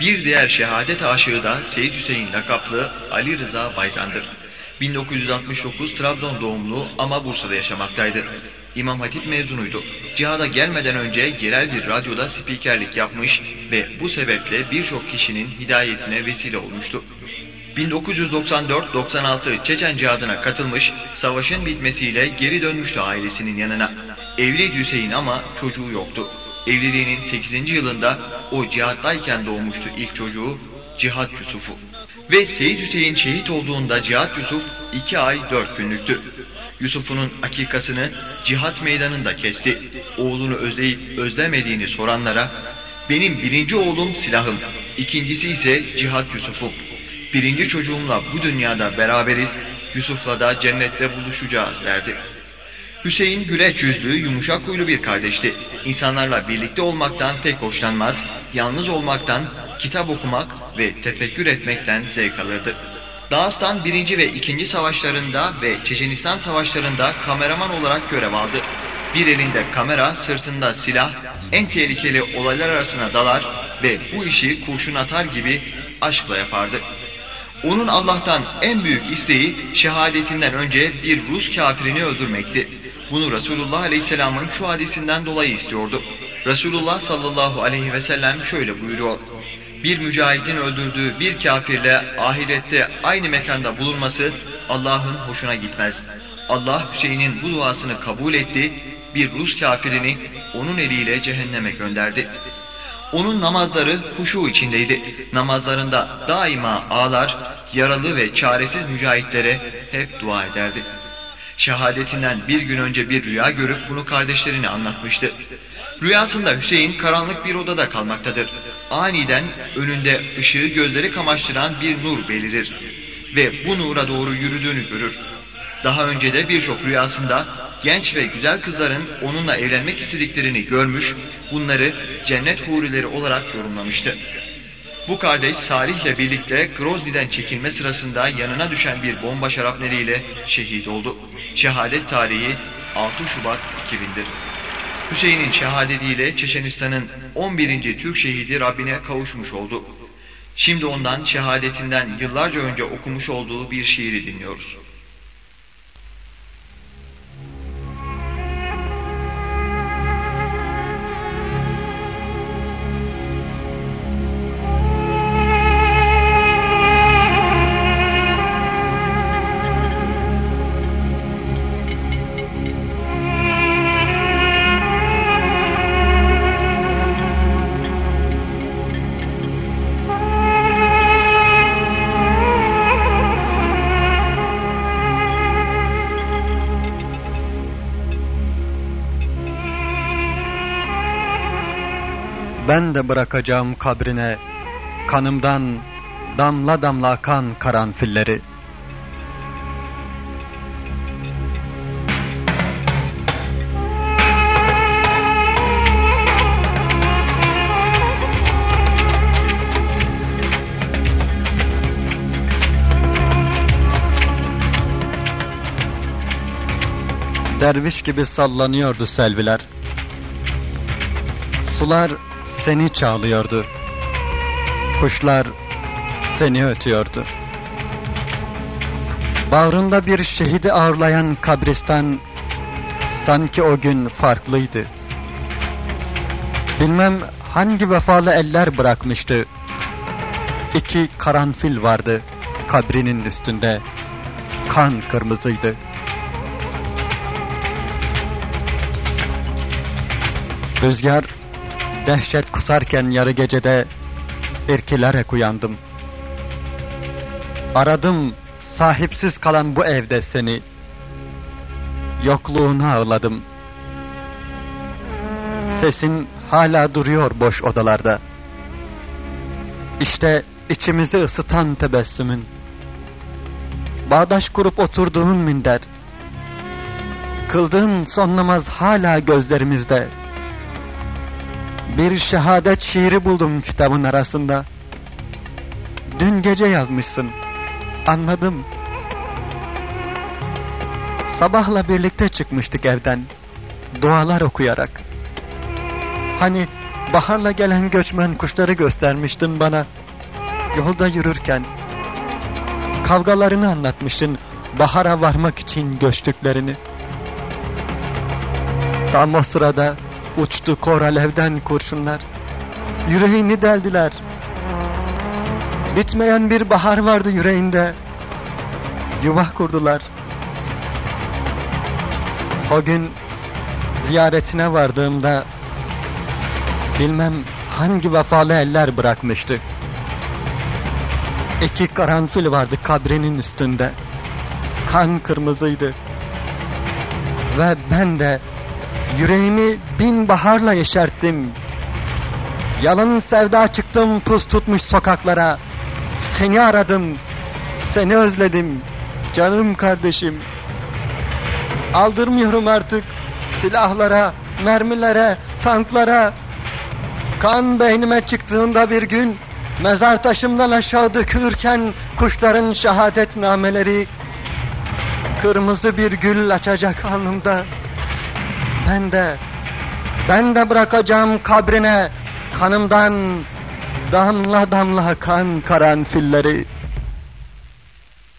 Bir diğer şehadet aşığı da Seyit Hüseyin lakaplı Ali Rıza Bayzan'dır. 1969 Trabzon doğumlu ama Bursa'da yaşamaktaydı. İmam Hatip mezunuydu. Cihada gelmeden önce yerel bir radyoda spikerlik yapmış ve bu sebeple birçok kişinin hidayetine vesile olmuştu. 1994-96 Çeçen cihadına katılmış, savaşın bitmesiyle geri dönmüştü ailesinin yanına. Evliydi Hüseyin ama çocuğu yoktu. Evliliğinin 8. yılında o cihattayken doğmuştu ilk çocuğu Cihat Yusuf'u. Ve Seyit Hüseyin şehit olduğunda Cihat Yusuf 2 ay 4 günlüktü. Yusuf'un akikasını cihat meydanında kesti. Oğlunu özleyip özlemediğini soranlara benim birinci oğlum silahım, ikincisi ise Cihat Yusuf'um. Birinci çocuğumla bu dünyada beraberiz, Yusuf'la da cennette buluşacağız derdi. Hüseyin güleç yüzlü, yumuşak huylu bir kardeşti. İnsanlarla birlikte olmaktan pek hoşlanmaz, yalnız olmaktan, kitap okumak ve tefekkür etmekten zevk alırdı. Dağıstan 1. ve 2. savaşlarında ve Çeçenistan savaşlarında kameraman olarak görev aldı. Bir elinde kamera, sırtında silah, en tehlikeli olaylar arasına dalar ve bu işi kurşun atar gibi aşkla yapardı. Onun Allah'tan en büyük isteği şehadetinden önce bir Rus kafirini öldürmekti. Bunu Resulullah Aleyhisselam'ın şu hadisinden dolayı istiyordu. Resulullah sallallahu aleyhi ve sellem şöyle buyuruyor. Bir mücahidin öldürdüğü bir kafirle ahirette aynı mekanda bulunması Allah'ın hoşuna gitmez. Allah Hüseyin'in bu duasını kabul etti, bir Rus kafirini onun eliyle cehenneme gönderdi. Onun namazları huşu içindeydi. Namazlarında daima ağlar, yaralı ve çaresiz mücahitlere hep dua ederdi. Şehadetinden bir gün önce bir rüya görüp bunu kardeşlerine anlatmıştı. Rüyasında Hüseyin karanlık bir odada kalmaktadır. Aniden önünde ışığı gözleri kamaştıran bir nur belirir ve bu nura doğru yürüdüğünü görür. Daha önce de birçok rüyasında genç ve güzel kızların onunla evlenmek istediklerini görmüş, bunları cennet hurileri olarak yorumlamıştı. Bu kardeş Salih ile birlikte Grozny'den çekilme sırasında yanına düşen bir bomba şarapneliyle şehit oldu. Şehadet tarihi 6 Şubat 2000'dir. Hüseyin'in şehadetiyle Çeçenistan'ın 11. Türk şehidi Rabbine kavuşmuş oldu. Şimdi ondan şehadetinden yıllarca önce okumuş olduğu bir şiiri dinliyoruz. Ben de bırakacağım kabrine kanımdan damla damla akan karanfilleri. Derviş gibi sallanıyordu selviler. Sular seni çağlıyordu. Kuşlar seni ötüyordu. Bağrında bir şehidi ağırlayan kabristan sanki o gün farklıydı. Bilmem hangi vefalı eller bırakmıştı. İki karanfil vardı kabrinin üstünde. Kan kırmızıydı. Rüzgar Dehşet kusarken yarı gecede irkilerek uyandım. Aradım sahipsiz kalan bu evde seni. Yokluğunu ağladım. Sesin hala duruyor boş odalarda. İşte içimizi ısıtan tebessümün. Bağdaş kurup oturduğun minder. Kıldığın son namaz hala gözlerimizde. Bir şehadet şiiri buldum kitabın arasında. Dün gece yazmışsın. Anladım. Sabahla birlikte çıkmıştık evden. Dualar okuyarak. Hani baharla gelen göçmen kuşları göstermiştin bana. Yolda yürürken kavgalarını anlatmıştın bahara varmak için göçtüklerini. Tam o sırada uçtu kor alevden kurşunlar. Yüreğini deldiler. Bitmeyen bir bahar vardı yüreğinde. Yuva kurdular. O gün ziyaretine vardığımda bilmem hangi vefalı eller bırakmıştı. İki karanfil vardı kabrinin üstünde. Kan kırmızıydı. Ve ben de yüreğimi bin baharla yeşerttim. Yalan sevda çıktım pus tutmuş sokaklara. Seni aradım, seni özledim, canım kardeşim. Aldırmıyorum artık silahlara, mermilere, tanklara. Kan beynime çıktığında bir gün, mezar taşımdan aşağı dökülürken kuşların şehadet nameleri, kırmızı bir gül açacak alnımda. Ben de, ben de bırakacağım kabrine kanımdan damla damla kan karanfilleri.